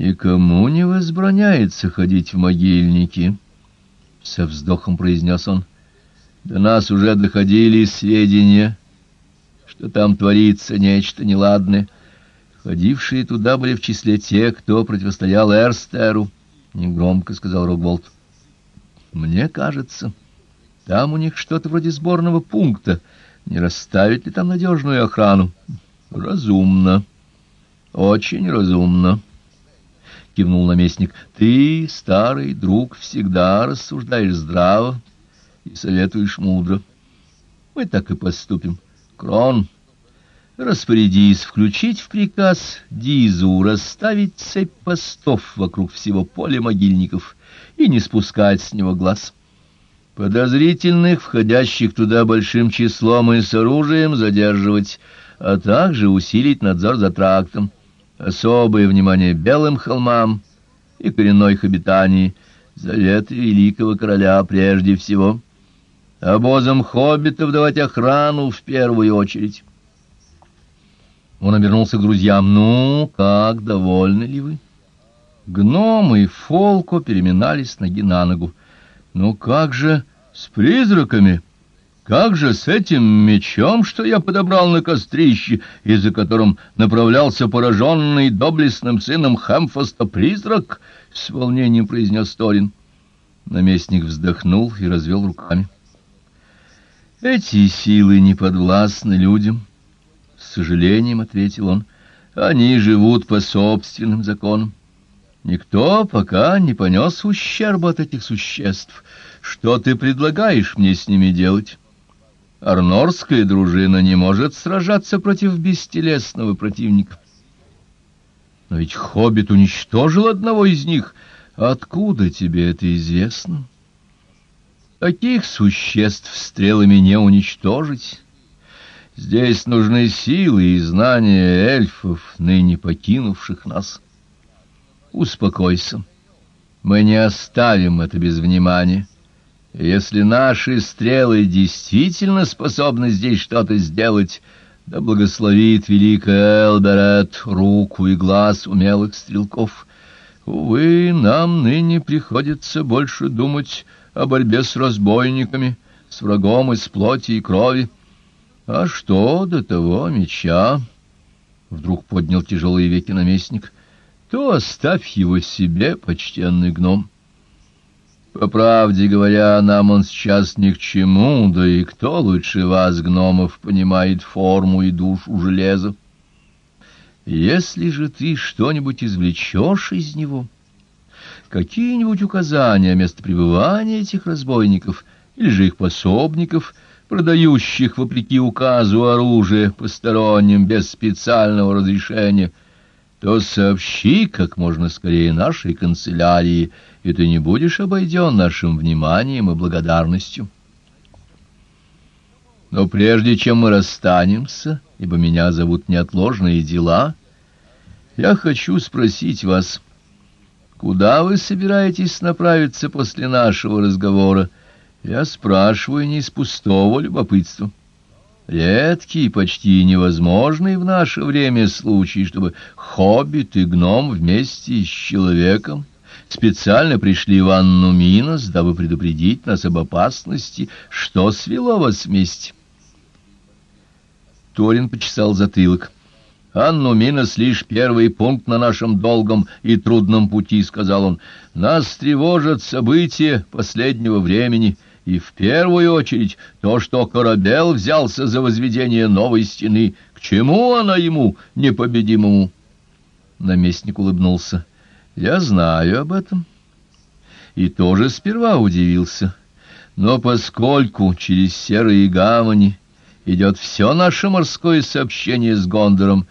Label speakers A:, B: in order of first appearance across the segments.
A: Никому не возбраняется ходить в могильники, — со вздохом произнес он. До нас уже доходили сведения, что там творится нечто неладное. Ходившие туда были в числе тех, кто противостоял Эрстеру, — негромко сказал Рогволд. Мне кажется, там у них что-то вроде сборного пункта. Не расставить ли там надежную охрану? Разумно. Очень разумно кивнул наместник. Ты, старый друг, всегда рассуждаешь здраво и советуешь мудро. Мы так и поступим. Крон, распорядись включить в приказ Дизу расставить цепь постов вокруг всего поля могильников и не спускать с него глаз. Подозрительных, входящих туда большим числом и с оружием, задерживать, а также усилить надзор за трактом особое внимание белым холмам и коренной их обитании, завет великого короля прежде всего, обозам хоббитов давать охрану в первую очередь. Он обернулся к друзьям. «Ну, как, довольны ли вы?» Гномы и Фолко переминались ноги на ногу. «Ну как же с призраками?» Как же с этим мечом, что я подобрал на кострище, и за которым направлялся пораженный доблестным сыном Хэмфоста призрак? — с волнением произнес Торин. Наместник вздохнул и развел руками. — Эти силы не подвластны людям, — с сожалением ответил он. — Они живут по собственным законам. Никто пока не понес ущерба от этих существ. Что ты предлагаешь мне с ними делать? Арнорская дружина не может сражаться против бестелесного противника. Но ведь хоббит уничтожил одного из них. Откуда тебе это известно? Таких существ стрелами не уничтожить. Здесь нужны силы и знания эльфов, ныне покинувших нас. Успокойся. Мы не оставим это без внимания. Если наши стрелы действительно способны здесь что-то сделать, да благословит великая Элберет руку и глаз умелых стрелков. Увы, нам ныне приходится больше думать о борьбе с разбойниками, с врагом из плоти и крови. А что до того меча? Вдруг поднял тяжелые веки наместник. То оставь его себе, почтенный гном. По правде говоря, нам он сейчас ни к чему, да и кто лучше вас, гномов, понимает форму и душу железа? Если же ты что-нибудь извлечешь из него, какие-нибудь указания о местопребывании этих разбойников или же их пособников, продающих, вопреки указу, оружие посторонним без специального разрешения, то сообщи как можно скорее нашей канцелярии — и ты не будешь обойден нашим вниманием и благодарностью. Но прежде чем мы расстанемся, ибо меня зовут неотложные дела, я хочу спросить вас, куда вы собираетесь направиться после нашего разговора? Я спрашиваю не из пустого любопытства. Редкий, почти невозможный в наше время случай, чтобы хоббит и гном вместе с человеком специально пришли в Анну Минос, дабы предупредить нас об опасности. Что свело вас вместе?» Торин почесал затылок. «Анну Минос лишь первый пункт на нашем долгом и трудном пути», — сказал он. «Нас тревожат события последнего времени, и в первую очередь то, что Корабел взялся за возведение новой стены. К чему она ему, непобедимому?» Наместник улыбнулся. Я знаю об этом. И тоже сперва удивился. Но поскольку через серые гавани идет все наше морское сообщение с Гондором,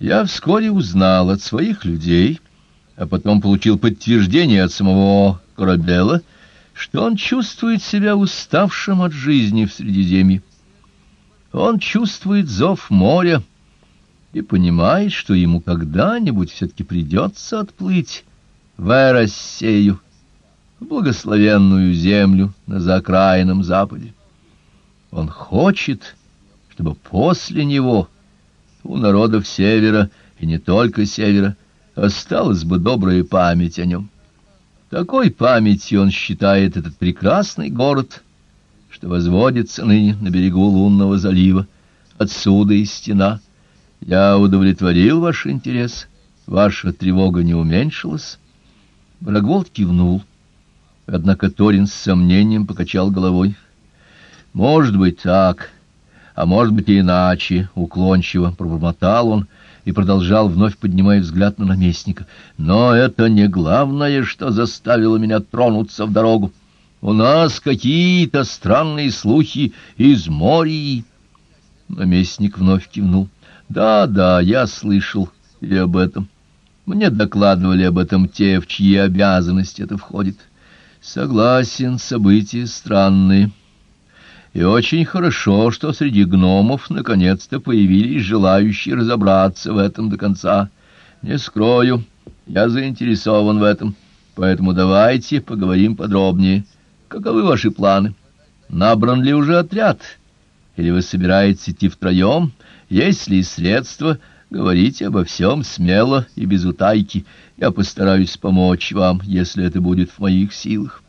A: я вскоре узнал от своих людей, а потом получил подтверждение от самого Корабела, что он чувствует себя уставшим от жизни в Средиземье. Он чувствует зов моря, и понимает, что ему когда-нибудь все-таки придется отплыть в Эрассею, в благословенную землю на заокраинном западе. Он хочет, чтобы после него у народов севера, и не только севера, осталась бы добрая память о нем. Такой памятью он считает этот прекрасный город, что возводится ныне на берегу лунного залива. Отсюда и стена. Я удовлетворил ваш интерес. Ваша тревога не уменьшилась. Брагволд кивнул. Однако Торин с сомнением покачал головой. Может быть так, а может быть и иначе, уклончиво пробормотал он и продолжал, вновь поднимая взгляд на наместника. Но это не главное, что заставило меня тронуться в дорогу. У нас какие-то странные слухи из моря. Наместник вновь кивнул. Да, да, я слышал и об этом. Мне докладывали об этом те, в чьи обязанности это входит. Согласен, события странные. И очень хорошо, что среди гномов наконец-то появились желающие разобраться в этом до конца. Не скрою, я заинтересован в этом, поэтому давайте поговорим подробнее. Каковы ваши планы? Набран ли уже отряд? Или вы собираетесь идти втроем? Есть ли средства? Говорите обо всем смело и без утайки. Я постараюсь помочь вам, если это будет в моих силах.